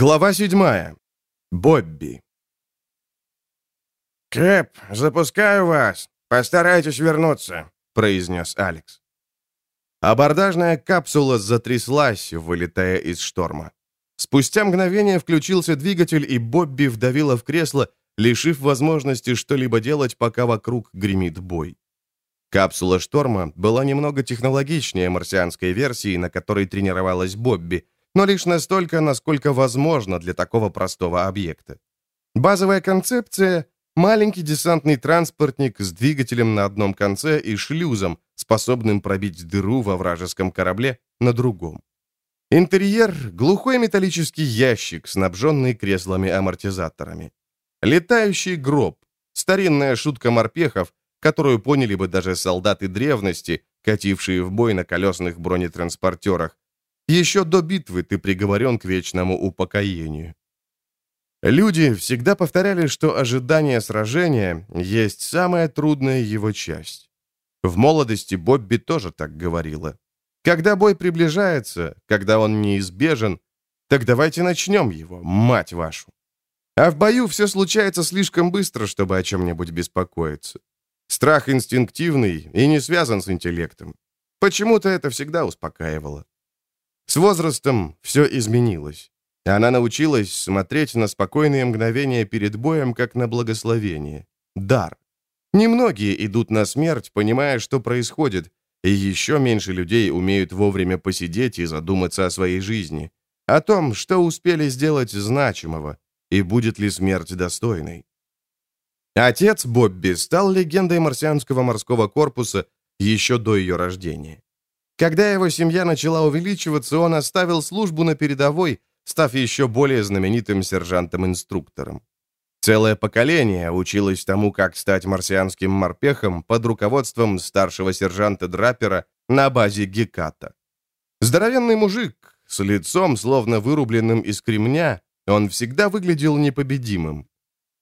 Глава седьмая. Бобби. «Кэп, запускаю вас. Постарайтесь вернуться», — произнес Алекс. Абордажная капсула затряслась, вылетая из шторма. Спустя мгновение включился двигатель, и Бобби вдавила в кресло, лишив возможности что-либо делать, пока вокруг гремит бой. Капсула шторма была немного технологичнее марсианской версии, на которой тренировалась Бобби, но лишь настолько, насколько возможно для такого простого объекта. Базовая концепция — маленький десантный транспортник с двигателем на одном конце и шлюзом, способным пробить дыру во вражеском корабле на другом. Интерьер — глухой металлический ящик, снабженный креслами-амортизаторами. Летающий гроб — старинная шутка морпехов, которую поняли бы даже солдаты древности, катившие в бой на колесных бронетранспортерах, еще до битвы ты приговорен к вечному упокоению. Люди всегда повторяли, что ожидание сражения есть самая трудная его часть. В молодости Бобби тоже так говорила. Когда бой приближается, когда он неизбежен, так давайте начнем его, мать вашу. А в бою все случается слишком быстро, чтобы о чем-нибудь беспокоиться. Страх инстинктивный и не связан с интеллектом. Почему-то это всегда успокаивало. С возрастом все изменилось. Она научилась смотреть на спокойные мгновения перед боем, как на благословение. Дар. Немногие идут на смерть, понимая, что происходит, и еще меньше людей умеют вовремя посидеть и задуматься о своей жизни, о том, что успели сделать значимого, и будет ли смерть достойной. Отец Бобби стал легендой марсианского морского корпуса еще до ее рождения. Когда его семья начала увеличиваться, он оставил службу на передовой, став еще более знаменитым сержантом-инструктором. Целое поколение училось тому, как стать марсианским морпехом под руководством старшего сержанта Драпера на базе Геката. Здоровенный мужик, с лицом, словно вырубленным из кремня, он всегда выглядел непобедимым.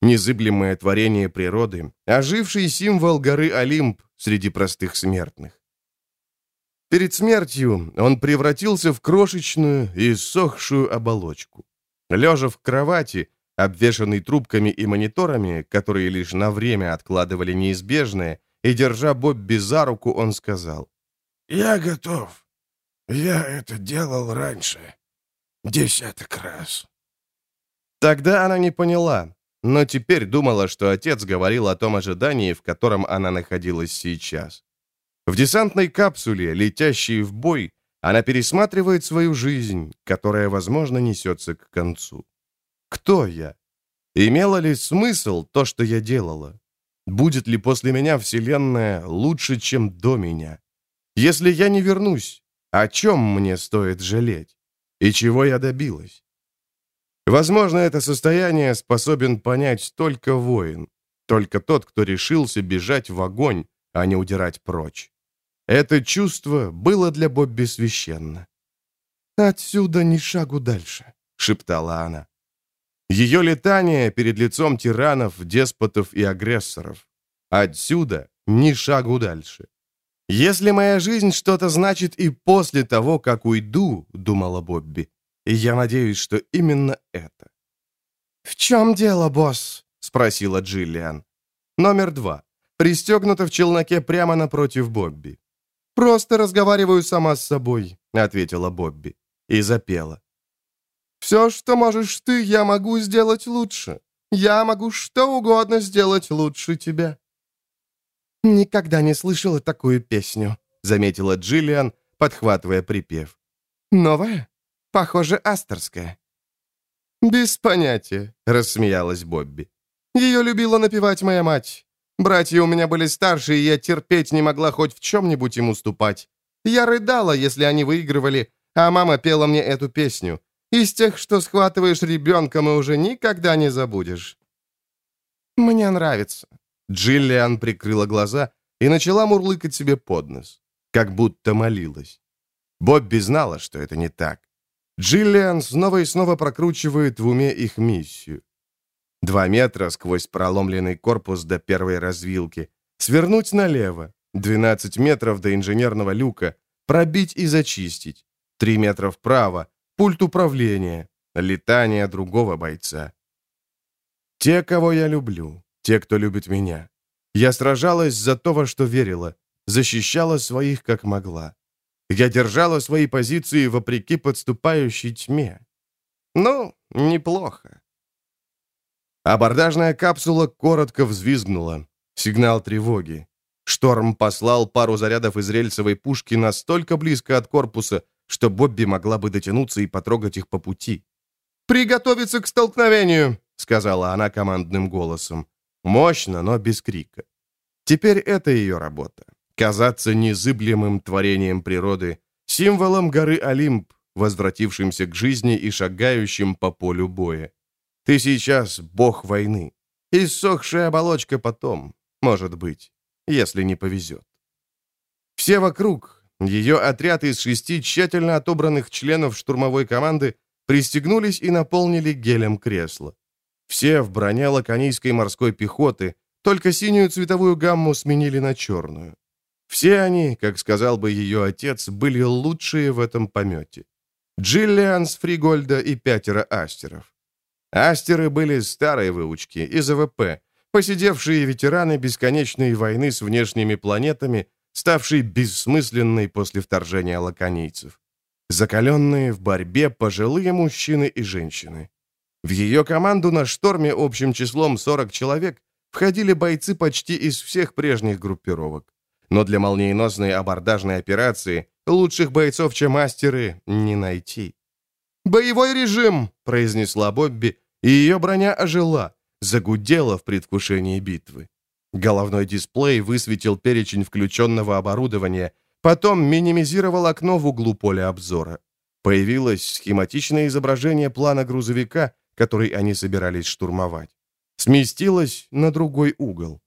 Незыблемое творение природы, оживший символ горы Олимп среди простых смертных. Перед смертью он превратился в крошечную и сохшую оболочку. Лежа в кровати, обвешанный трубками и мониторами, которые лишь на время откладывали неизбежное, и, держа Бобби за руку, он сказал, «Я готов. Я это делал раньше. Десяток раз». Тогда она не поняла, но теперь думала, что отец говорил о том ожидании, в котором она находилась сейчас. В десантной капсуле, летящей в бой, она пересматривает свою жизнь, которая, возможно, несется к концу. Кто я? Имело ли смысл то, что я делала? Будет ли после меня Вселенная лучше, чем до меня? Если я не вернусь, о чем мне стоит жалеть? И чего я добилась? Возможно, это состояние способен понять только воин, только тот, кто решился бежать в огонь, а не удирать прочь. Это чувство было для Бобби священно. «Отсюда ни шагу дальше», — шептала она. Ее летание перед лицом тиранов, деспотов и агрессоров. Отсюда ни шагу дальше. «Если моя жизнь что-то значит и после того, как уйду», — думала Бобби, — «я надеюсь, что именно это». «В чем дело, босс?» — спросила Джиллиан. Номер два. Пристегнута в челноке прямо напротив Бобби. «Просто разговариваю сама с собой», — ответила Бобби и запела. «Все, что можешь ты, я могу сделать лучше. Я могу что угодно сделать лучше тебя». «Никогда не слышала такую песню», — заметила Джиллиан, подхватывая припев. «Новая? Похоже, астерская». «Без понятия», — рассмеялась Бобби. «Ее любила напевать моя мать. Братья у меня были старше, и я терпеть не могла хоть в чем-нибудь им уступать. Я рыдала, если они выигрывали, а мама пела мне эту песню. Из тех, что схватываешь ребенка, мы уже никогда не забудешь. Мне нравится. Джиллиан прикрыла глаза и начала мурлыкать себе под нос, как будто молилась. Бобби знала, что это не так. Джиллиан снова и снова прокручивает в уме их миссию. Два метра сквозь проломленный корпус до первой развилки. Свернуть налево. 12 метров до инженерного люка. Пробить и зачистить. Три метра вправо. Пульт управления. летание другого бойца. Те, кого я люблю, те, кто любит меня. Я сражалась за то, во что верила, защищала своих, как могла. Я держала свои позиции вопреки подступающей тьме. Ну, неплохо. Абордажная капсула коротко взвизгнула. Сигнал тревоги. Шторм послал пару зарядов из рельсовой пушки настолько близко от корпуса, что Бобби могла бы дотянуться и потрогать их по пути. «Приготовиться к столкновению!» — сказала она командным голосом. Мощно, но без крика. Теперь это ее работа. Казаться незыблемым творением природы, символом горы Олимп, возвратившимся к жизни и шагающим по полю боя. Ты сейчас бог войны. Иссохшая оболочка потом, может быть, если не повезет. Все вокруг, ее отряд из шести тщательно отобранных членов штурмовой команды пристегнулись и наполнили гелем кресла. Все в броне лаконийской морской пехоты, только синюю цветовую гамму сменили на черную. Все они, как сказал бы ее отец, были лучшие в этом помете. Джиллиан с Фригольда и пятеро астеров. Астеры были старой выучки, из АВП, поседевшие ветераны бесконечной войны с внешними планетами, ставшей бессмысленной после вторжения лаконийцев. Закаленные в борьбе пожилые мужчины и женщины. В ее команду на шторме общим числом 40 человек входили бойцы почти из всех прежних группировок. Но для молниеносной абордажной операции лучших бойцов, чем мастеры, не найти. «Боевой режим!» — произнесла Бобби, и ее броня ожила, загудела в предвкушении битвы. Головной дисплей высветил перечень включенного оборудования, потом минимизировал окно в углу поля обзора. Появилось схематичное изображение плана грузовика, который они собирались штурмовать. Сместилось на другой угол.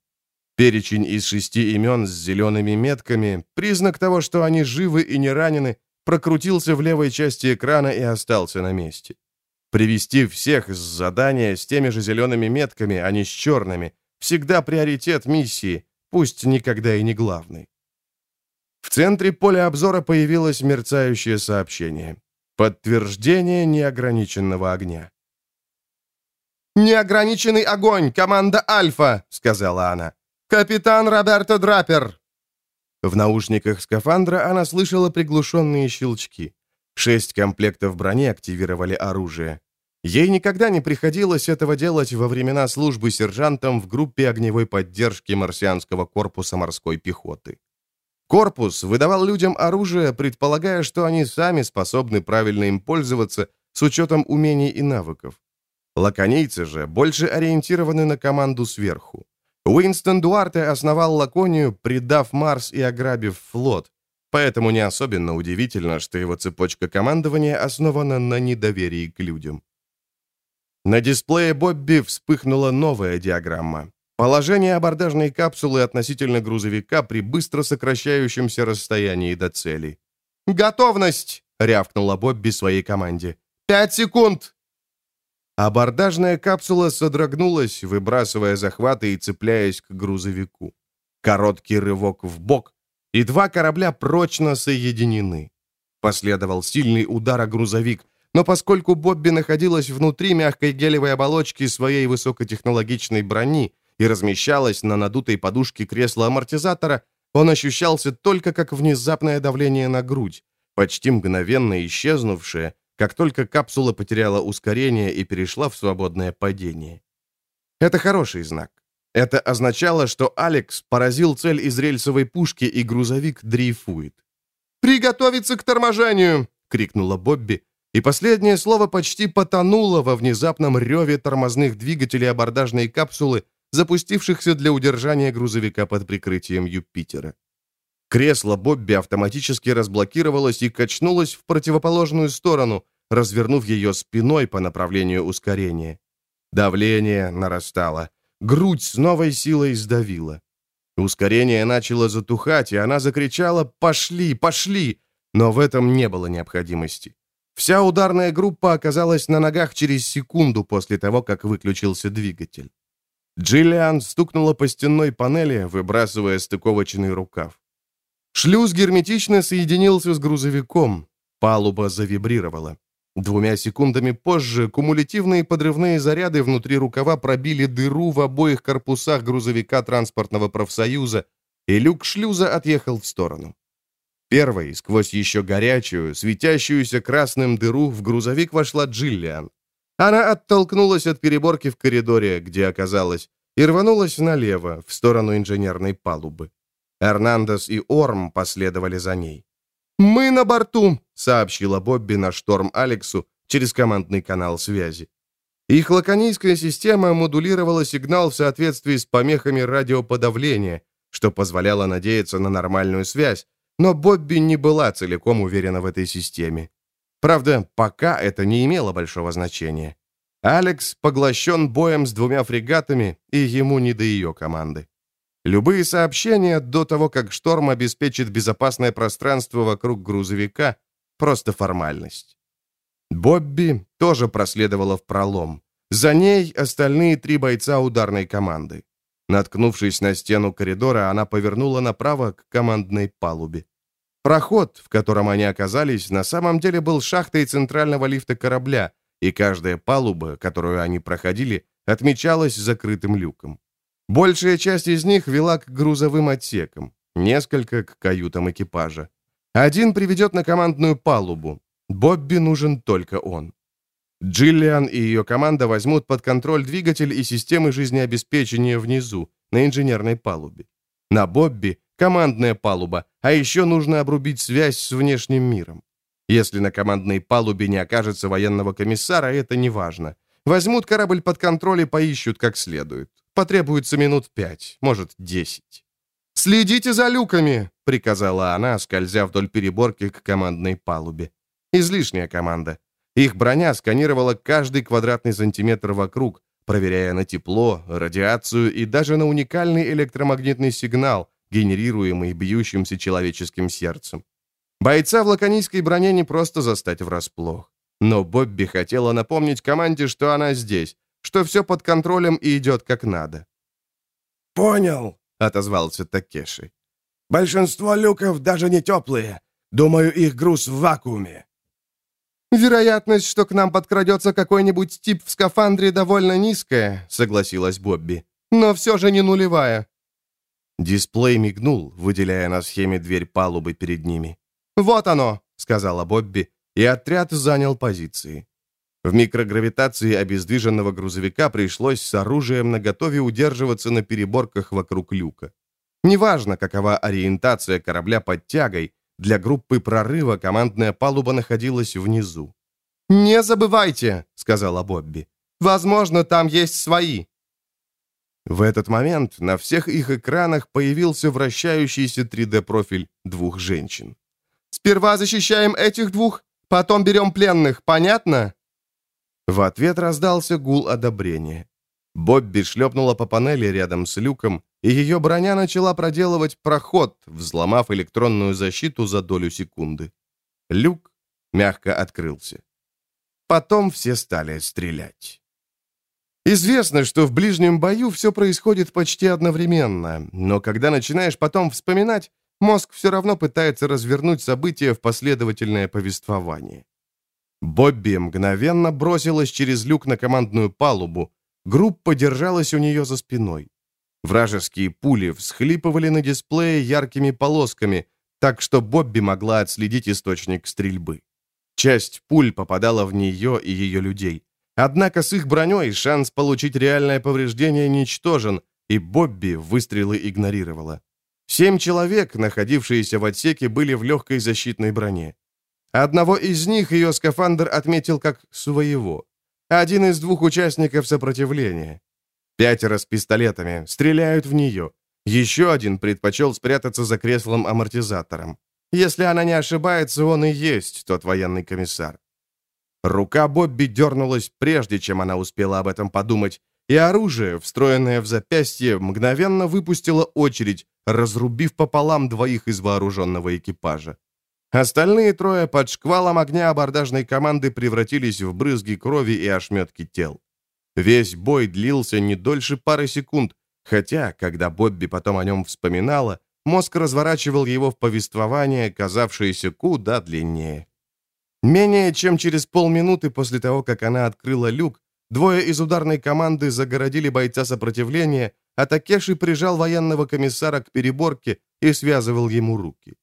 Перечень из шести имен с зелеными метками, признак того, что они живы и не ранены, прокрутился в левой части экрана и остался на месте. Привести всех с задания с теми же зелеными метками, а не с черными, всегда приоритет миссии, пусть никогда и не главный. В центре поля обзора появилось мерцающее сообщение. Подтверждение неограниченного огня. «Неограниченный огонь! Команда Альфа!» — сказала она. «Капитан Роберто Драпер!» В наушниках скафандра она слышала приглушенные щелчки. Шесть комплектов брони активировали оружие. Ей никогда не приходилось этого делать во времена службы сержантом в группе огневой поддержки марсианского корпуса морской пехоты. Корпус выдавал людям оружие, предполагая, что они сами способны правильно им пользоваться с учетом умений и навыков. Лаконийцы же больше ориентированы на команду сверху. Уинстон Дуарте основал Лаконию, предав Марс и ограбив флот, поэтому не особенно удивительно, что его цепочка командования основана на недоверии к людям. На дисплее Бобби вспыхнула новая диаграмма. Положение абордажной капсулы относительно грузовика при быстро сокращающемся расстоянии до цели. «Готовность!» — рявкнула Бобби своей команде. «Пять секунд!» Абордажная капсула содрогнулась, выбрасывая захваты и цепляясь к грузовику. Короткий рывок в бок, и два корабля прочно соединены. Последовал сильный удар о грузовик, но поскольку Бобби находилась внутри мягкой гелевой оболочки своей высокотехнологичной брони и размещалась на надутой подушке кресла амортизатора, он ощущался только как внезапное давление на грудь, почти мгновенно исчезнувшее, как только капсула потеряла ускорение и перешла в свободное падение. Это хороший знак. Это означало, что Алекс поразил цель из рельсовой пушки, и грузовик дрейфует. «Приготовиться к торможению!» — крикнула Бобби, и последнее слово почти потонуло во внезапном реве тормозных двигателей абордажной капсулы, запустившихся для удержания грузовика под прикрытием Юпитера. Кресло Бобби автоматически разблокировалось и качнулось в противоположную сторону, развернув ее спиной по направлению ускорения. Давление нарастало. Грудь с новой силой сдавила. Ускорение начало затухать, и она закричала «Пошли! Пошли!», но в этом не было необходимости. Вся ударная группа оказалась на ногах через секунду после того, как выключился двигатель. Джиллиан стукнула по стенной панели, выбрасывая стыковочный рукав. Шлюз герметично соединился с грузовиком. Палуба завибрировала. Двумя секундами позже кумулятивные подрывные заряды внутри рукава пробили дыру в обоих корпусах грузовика транспортного профсоюза, и люк шлюза отъехал в сторону. Первой, сквозь еще горячую, светящуюся красным дыру, в грузовик вошла Джиллиан. Она оттолкнулась от переборки в коридоре, где оказалась, и рванулась налево, в сторону инженерной палубы. Эрнандес и Орм последовали за ней. «Мы на борту», — сообщила Бобби на шторм Алексу через командный канал связи. Их лаконийская система модулировала сигнал в соответствии с помехами радиоподавления, что позволяло надеяться на нормальную связь, но Бобби не была целиком уверена в этой системе. Правда, пока это не имело большого значения. Алекс поглощен боем с двумя фрегатами, и ему не до ее команды. Любые сообщения до того, как шторм обеспечит безопасное пространство вокруг грузовика, просто формальность. Бобби тоже проследовала в пролом. За ней остальные три бойца ударной команды. Наткнувшись на стену коридора, она повернула направо к командной палубе. Проход, в котором они оказались, на самом деле был шахтой центрального лифта корабля, и каждая палуба, которую они проходили, отмечалась закрытым люком. Большая часть из них вела к грузовым отсекам, несколько к каютам экипажа. Один приведет на командную палубу. Бобби нужен только он. Джиллиан и ее команда возьмут под контроль двигатель и системы жизнеобеспечения внизу, на инженерной палубе. На Бобби — командная палуба, а еще нужно обрубить связь с внешним миром. Если на командной палубе не окажется военного комиссара, это не важно. Возьмут корабль под контроль и поищут как следует. Потребуется минут пять, может, десять. «Следите за люками!» — приказала она, скользя вдоль переборки к командной палубе. Излишняя команда. Их броня сканировала каждый квадратный сантиметр вокруг, проверяя на тепло, радиацию и даже на уникальный электромагнитный сигнал, генерируемый бьющимся человеческим сердцем. Бойца в лаконийской броне не просто застать врасплох. Но Бобби хотела напомнить команде, что она здесь, что все под контролем и идет как надо. «Понял», — отозвался Такеши. «Большинство люков даже не теплые. Думаю, их груз в вакууме». «Вероятность, что к нам подкрадется какой-нибудь тип в скафандре, довольно низкая», — согласилась Бобби. «Но все же не нулевая». Дисплей мигнул, выделяя на схеме дверь палубы перед ними. «Вот оно», — сказала Бобби, и отряд занял позиции. В микрогравитации обездвиженного грузовика пришлось с оружием наготове удерживаться на переборках вокруг люка. Неважно, какова ориентация корабля под тягой, для группы прорыва командная палуба находилась внизу. «Не забывайте», — сказала Бобби. «Возможно, там есть свои». В этот момент на всех их экранах появился вращающийся 3D-профиль двух женщин. «Сперва защищаем этих двух, потом берем пленных, понятно?» В ответ раздался гул одобрения. Бобби шлепнула по панели рядом с люком, и ее броня начала проделывать проход, взломав электронную защиту за долю секунды. Люк мягко открылся. Потом все стали стрелять. Известно, что в ближнем бою все происходит почти одновременно, но когда начинаешь потом вспоминать, мозг все равно пытается развернуть события в последовательное повествование. Бобби мгновенно бросилась через люк на командную палубу. Группа держалась у нее за спиной. Вражеские пули всхлипывали на дисплее яркими полосками, так что Бобби могла отследить источник стрельбы. Часть пуль попадала в нее и ее людей. Однако с их броней шанс получить реальное повреждение ничтожен, и Бобби выстрелы игнорировала. Семь человек, находившиеся в отсеке, были в легкой защитной броне. Одного из них ее скафандр отметил как своего. Один из двух участников сопротивления. Пятеро с пистолетами, стреляют в нее. Еще один предпочел спрятаться за креслом-амортизатором. Если она не ошибается, он и есть тот военный комиссар. Рука Бобби дернулась, прежде чем она успела об этом подумать, и оружие, встроенное в запястье, мгновенно выпустило очередь, разрубив пополам двоих из вооруженного экипажа. Остальные трое под шквалом огня абордажной команды превратились в брызги крови и ошметки тел. Весь бой длился не дольше пары секунд, хотя, когда Бобби потом о нем вспоминала, мозг разворачивал его в повествование, казавшееся куда длиннее. Менее чем через полминуты после того, как она открыла люк, двое из ударной команды загородили бойца сопротивления, а Такеши прижал военного комиссара к переборке и связывал ему руки.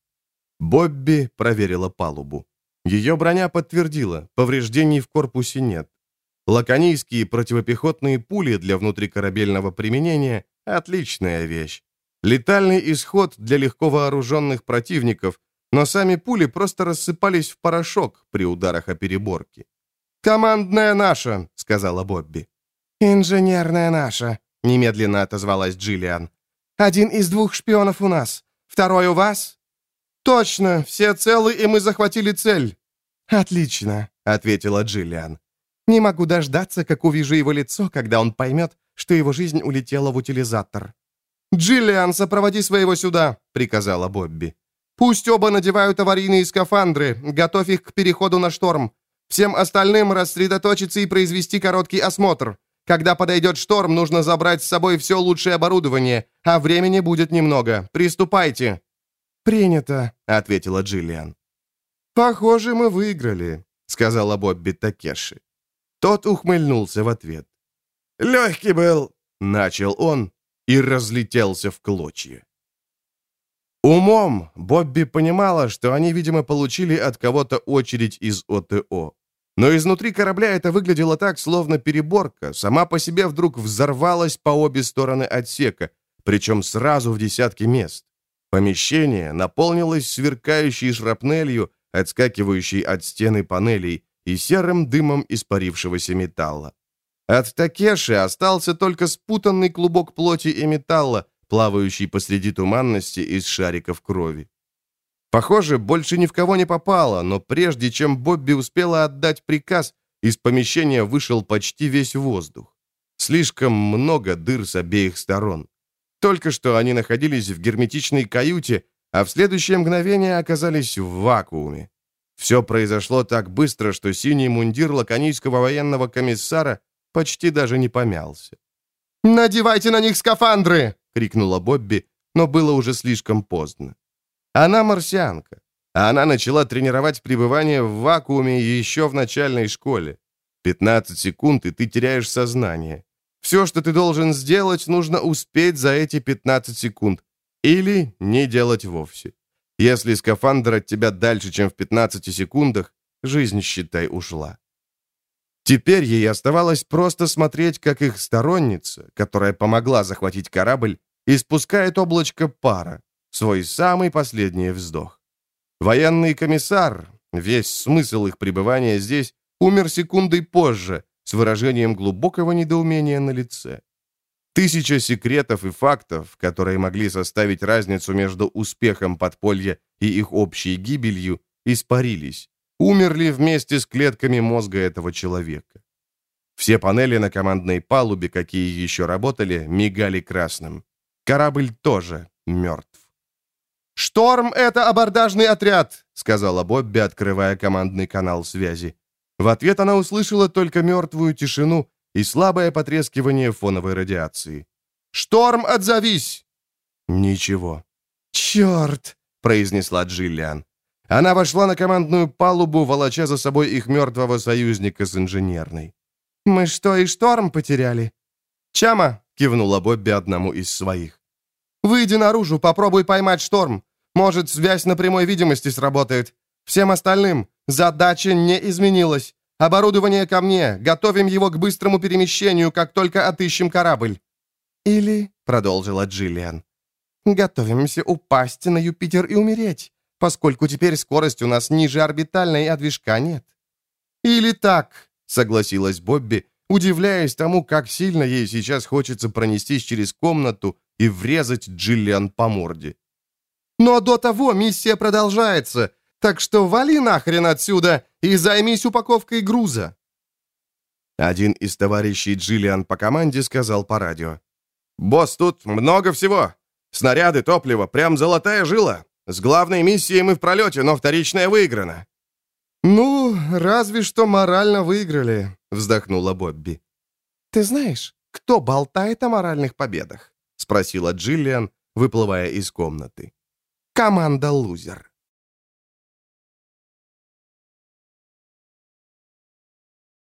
Бобби проверила палубу. Ее броня подтвердила, повреждений в корпусе нет. Лаконийские противопехотные пули для внутрикорабельного применения – отличная вещь. Летальный исход для легко вооруженных противников, но сами пули просто рассыпались в порошок при ударах о переборки. «Командная наша», — сказала Бобби. «Инженерная наша», — немедленно отозвалась Джиллиан. «Один из двух шпионов у нас. Второй у вас?» «Точно, все целы, и мы захватили цель». «Отлично», — ответила Джиллиан. «Не могу дождаться, как увижу его лицо, когда он поймет, что его жизнь улетела в утилизатор». «Джиллиан, сопроводи своего сюда», — приказала Бобби. «Пусть оба надевают аварийные скафандры, готовь их к переходу на шторм. Всем остальным рассредоточиться и произвести короткий осмотр. Когда подойдет шторм, нужно забрать с собой все лучшее оборудование, а времени будет немного. Приступайте». «Принято», — ответила Джиллиан. «Похоже, мы выиграли», — сказала Бобби Такеши. Тот ухмыльнулся в ответ. «Легкий был», — начал он и разлетелся в клочья. Умом Бобби понимала, что они, видимо, получили от кого-то очередь из ОТО. Но изнутри корабля это выглядело так, словно переборка сама по себе вдруг взорвалась по обе стороны отсека, причем сразу в десятки мест. Помещение наполнилось сверкающей шрапнелью, отскакивающей от стены панелей, и серым дымом испарившегося металла. От Такеши остался только спутанный клубок плоти и металла, плавающий посреди туманности из шариков крови. Похоже, больше ни в кого не попало, но прежде чем Бобби успела отдать приказ, из помещения вышел почти весь воздух. Слишком много дыр с обеих сторон. Только что они находились в герметичной каюте, а в следующее мгновение оказались в вакууме. Все произошло так быстро, что синий мундир лаконийского военного комиссара почти даже не помялся. «Надевайте на них скафандры!» — крикнула Бобби, но было уже слишком поздно. Она марсианка, а она начала тренировать пребывание в вакууме еще в начальной школе. 15 секунд, и ты теряешь сознание. Все, что ты должен сделать, нужно успеть за эти 15 секунд. Или не делать вовсе. Если скафандр от тебя дальше, чем в 15 секундах, жизнь, считай, ушла. Теперь ей оставалось просто смотреть, как их сторонница, которая помогла захватить корабль, испускает облачко пара, свой самый последний вздох. Военный комиссар, весь смысл их пребывания здесь, умер секундой позже, с выражением глубокого недоумения на лице. Тысяча секретов и фактов, которые могли составить разницу между успехом подполья и их общей гибелью, испарились, умерли вместе с клетками мозга этого человека. Все панели на командной палубе, какие еще работали, мигали красным. Корабль тоже мертв. «Шторм — это абордажный отряд», — сказала Бобби, открывая командный канал связи. В ответ она услышала только мертвую тишину и слабое потрескивание фоновой радиации. «Шторм, отзовись!» Ничего. «Черт!» — произнесла Джиллиан. Она вошла на командную палубу, волоча за собой их мертвого союзника с инженерной. «Мы что, и шторм потеряли?» «Чама!» — кивнула Бобби одному из своих. «Выйди наружу, попробуй поймать шторм. Может, связь на прямой видимости сработает. Всем остальным задача не изменилась. Оборудование ко мне. Готовим его к быстрому перемещению, как только отыщем корабль». «Или», — продолжила Джиллиан, — «готовимся упасть на Юпитер и умереть поскольку теперь скорость у нас ниже орбитальной, а движка нет». «Или так», — согласилась Бобби, удивляясь тому, как сильно ей сейчас хочется пронестись через комнату и врезать Джиллиан по морде. «Но до того миссия продолжается, так что вали нахрен отсюда и займись упаковкой груза». Один из товарищей Джиллиан по команде сказал по радио. «Босс, тут много всего. Снаряды, топливо, прям золотая жила. С главной миссией мы в пролете, но вторичная выиграна». «Ну, разве что морально выиграли», — вздохнула Бобби. «Ты знаешь, кто болтает о моральных победах?» — спросила Джиллиан, выплывая из комнаты. «Команда «Лузер».